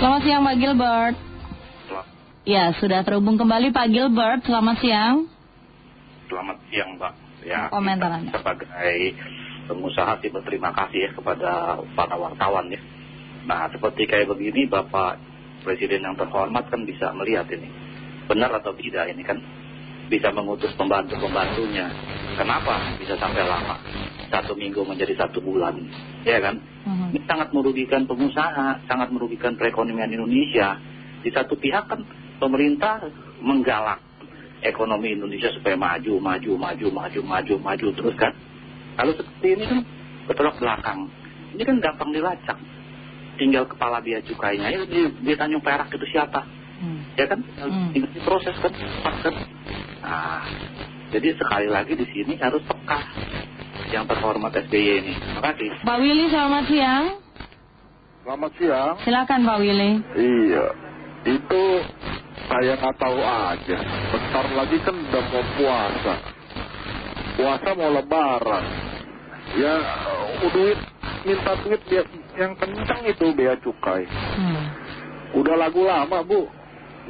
Selamat siang Pak Gilbert. Ya, sudah terhubung kembali Pak Gilbert. Selamat siang. Selamat siang, Pak. Ya, Komentar Anda. sebagai pengusaha sih berterima kasih ya kepada para wartawan ya. Nah, seperti kayak begini, Bapak Presiden yang terhormat kan bisa melihat ini. Benar atau tidak ini kan bisa mengutus pembantu-pembantunya. Kenapa bisa sampai lama? Satu minggu menjadi satu bulan. Ya kan? Mhm. Ini sangat merugikan pengusaha, sangat merugikan perekonomian Indonesia. Di satu pihak kan pemerintah menggalak ekonomi Indonesia supaya maju, maju, maju, maju, maju, maju terus kan. Kalau seperti ini kan bertolak belakang. Ini kan gampang dilacak. Tinggal kepala biaya cukainya, ya di, di Tanjung Perak itu siapa? Hmm. Ya kan? Hmm. Tinggal diproses kan, kan. Nah, jadi sekali lagi di sini harus peka yang terhormat SBY ini. Terima kasih. Pak Willy, selamat siang. Selamat siang. Silakan Pak Willy. Iya, itu saya nggak tahu aja. Bentar lagi kan udah mau puasa. Puasa mau lebaran. Ya, uh, duit minta duit dia yang kencang itu bea cukai. Hmm. Udah lagu lama bu.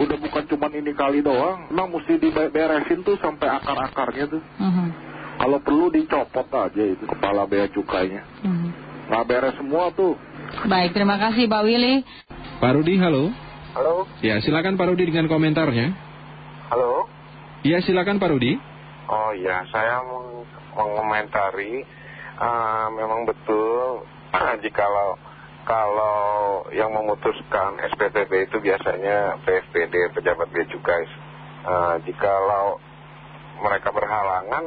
Udah bukan cuman ini kali doang. Emang mesti diberesin tuh sampai akar-akarnya tuh. Mhm. Kalau perlu dicopot aja itu kepala bea cukainya. Mhm. Nggak beres semua tuh. Baik, terima kasih Pak Willy. Pak Rudi, halo. Halo, Ya, silakan Pak Rudi dengan komentarnya. halo. Ya, silakan Pak Rudi. Oh iya, saya mau mengomentari eh, memang betul jikalau kalau yang memutuskan SPTB itu biasanya PFPD pejabat bea cukai. Eh, jikalau mereka berhalangan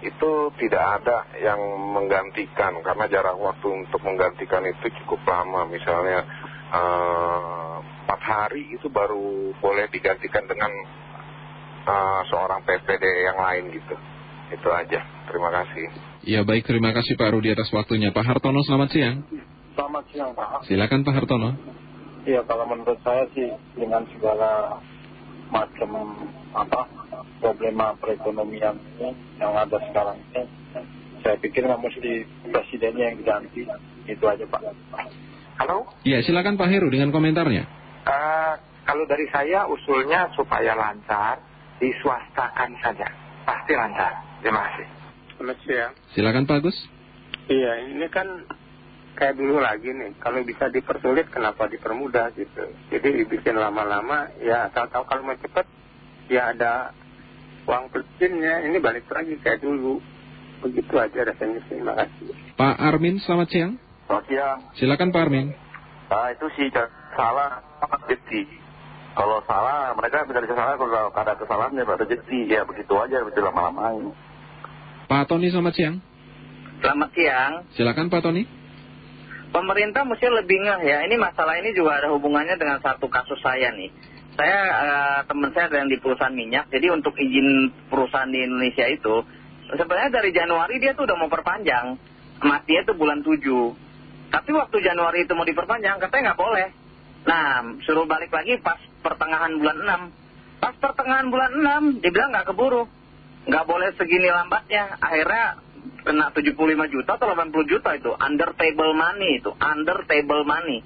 itu tidak ada yang menggantikan karena jarak waktu untuk menggantikan itu cukup lama. Misalnya eh, empat hari itu baru boleh digantikan dengan eh, seorang PFPD yang lain gitu. Itu aja. Terima kasih. Ya, baik. Terima kasih Pak Rudi atas waktunya. Pak Hartono, selamat siang. Selamat siang Pak. Silakan Pak Hartono. Iya kalau menurut saya sih dengan segala macam apa problema perekonomian ini yang ada sekarang ini, saya pikir nggak mesti presidennya yang diganti. Itu aja Pak. Halo? Ya, silakan Pak Heru dengan komentarnya. Eh, kalau dari saya usulnya supaya lancar, diswastakan saja. Pasti lancar. Terima kasih. Selamat siang. Silakan Pak Agus. Iya, ini kan kayak dulu lagi nih. Kalau bisa dipersulit, kenapa dipermudah gitu. Jadi dibikin lama-lama, ya tahu-tahu kalau mau cepet, ya ada uang pelinnya. Ini balik lagi kayak dulu. Begitu aja rasanya. Terima kasih. Pak Armin, selamat siang. Selamat siang. Silakan Pak Armin. Nah itu sih salah rezeki. Kalau salah mereka bisa disalah kalau ada kesalahan ya rezeki ya begitu aja begitu lama-lamain. Pak Tony, selamat siang. Selamat siang. Silakan Pak Tony. Pemerintah mesti lebih ngeh ya. Ini masalah ini juga ada hubungannya dengan satu kasus saya nih. Saya eh, teman saya yang di perusahaan minyak. Jadi untuk izin perusahaan di Indonesia itu sebenarnya dari Januari dia tuh udah mau perpanjang. Matinya tuh bulan 7. Tapi waktu Januari itu mau diperpanjang katanya nggak boleh. Nah, suruh balik lagi pas pertengahan bulan 6. Pas pertengahan bulan 6 dibilang nggak keburu. Nggak boleh segini lambatnya. Akhirnya kena 75 juta atau 80 juta itu. Under table money itu. Under table money.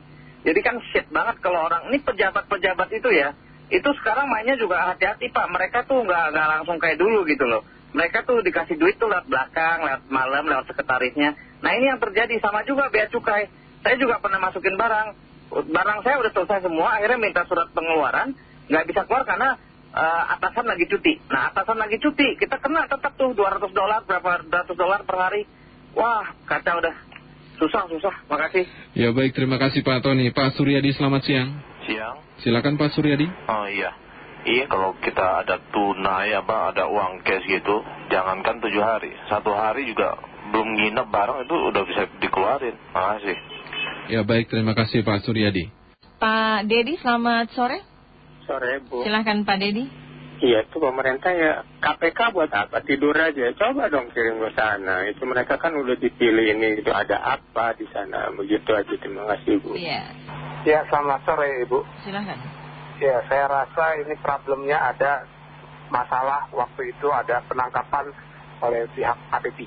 Jadi kan shit banget kalau orang ini pejabat-pejabat itu ya itu sekarang mainnya juga hati-hati pak. Mereka tuh nggak nggak langsung kayak dulu gitu loh. Mereka tuh dikasih duit tuh lewat belakang lewat malam lewat sekretarisnya. Nah ini yang terjadi. Sama juga bea cukai. Saya juga pernah masukin barang. Barang saya udah selesai semua. Akhirnya minta surat pengeluaran. Nggak bisa keluar karena eh, atasan lagi cuti. Nah, atasan lagi cuti, kita kena tetap tuh 200 dolar, berapa ratus dolar per hari. Wah, kacau udah. Susah, susah. Makasih. Ya, baik. Terima kasih Pak Tony. Pak Suryadi, selamat siang. Siang. Silakan Pak Suryadi. Oh iya. Iya kalau kita ada tunai apa ada uang cash gitu, jangankan tujuh hari, satu hari juga belum nginep barang itu udah bisa dikeluarin. Makasih. Ya, baik. Terima kasih Pak Suryadi. Pak Dedi, selamat sore. Sore, Bu. Silahkan Pak Dedi. Iya, itu pemerintah ya KPK buat apa? Tidur aja. Coba dong kirim ke sana. Itu mereka kan udah dipilih ini. Itu ada apa di sana. Begitu aja. Terima kasih, Bu. Iya, Ya, selamat sore Ibu. silahkan. Ya, saya rasa ini problemnya ada masalah waktu itu ada penangkapan oleh pihak AP3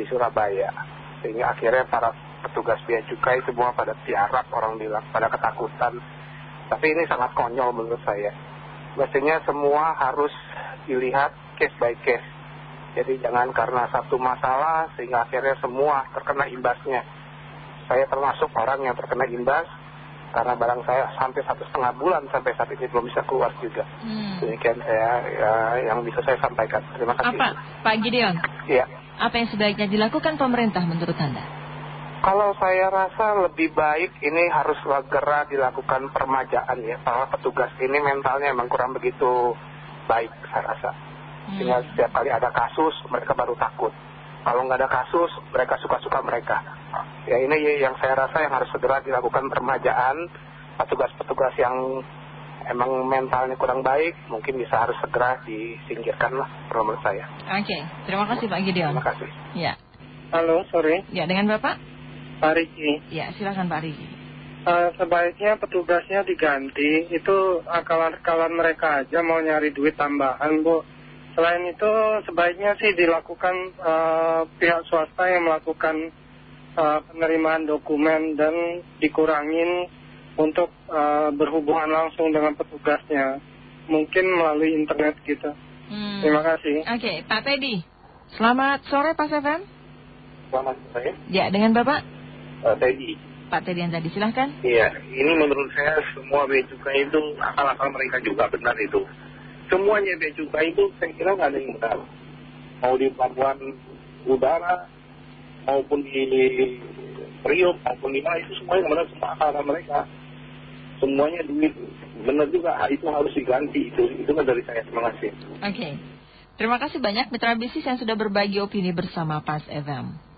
di Surabaya. Sehingga akhirnya para petugas bea cukai semua pada tiarap orang bilang, pada ketakutan. Tapi ini sangat konyol menurut saya. Mestinya semua harus dilihat case by case. Jadi jangan karena satu masalah sehingga akhirnya semua terkena imbasnya. Saya termasuk orang yang terkena imbas karena barang saya sampai satu setengah bulan sampai saat ini belum bisa keluar juga. Hmm. Demikian saya ya, yang bisa saya sampaikan. Terima kasih. Apa, Pak Gideon? Iya. Apa yang sebaiknya dilakukan pemerintah menurut Anda? Kalau saya rasa lebih baik ini harus segera dilakukan permajaan ya. Para petugas ini mentalnya memang kurang begitu baik saya rasa. Sehingga setiap kali ada kasus mereka baru takut. Kalau nggak ada kasus mereka suka-suka mereka. Ya ini yang saya rasa yang harus segera dilakukan permajaan. Petugas-petugas yang emang mentalnya kurang baik mungkin bisa harus segera disingkirkan lah menurut saya. Oke, terima kasih Pak Gideon. Terima kasih. Ya, Halo, sore. ya dengan Bapak? Pak Riki. Ya, silakan Pak Riki. Eh, sebaiknya petugasnya diganti. Itu akalan-akalan mereka aja mau nyari duit tambahan, Bu. Selain itu, sebaiknya sih dilakukan eh, pihak swasta yang melakukan eh, penerimaan dokumen dan dikurangin untuk eh, berhubungan langsung dengan petugasnya. Mungkin melalui internet gitu. Hmm. Terima kasih. Oke, Pak Teddy. Selamat sore Pak Seven. Selamat sore. Ya, dengan Bapak? Teddy. Pak Teddy yang tadi, silahkan. Iya, ini menurut saya semua bea cukai itu akal-akal mereka juga benar itu. Semuanya bea cukai itu saya kira nggak ada yang benar. Mau di pelabuhan udara, maupun di Priok, maupun di mana itu semuanya benar semua akal mereka. Semuanya duit benar juga, itu harus diganti itu. Itu kan dari saya, terima kasih. Oke. Terima kasih banyak mitra bisnis yang sudah berbagi opini bersama Pas FM.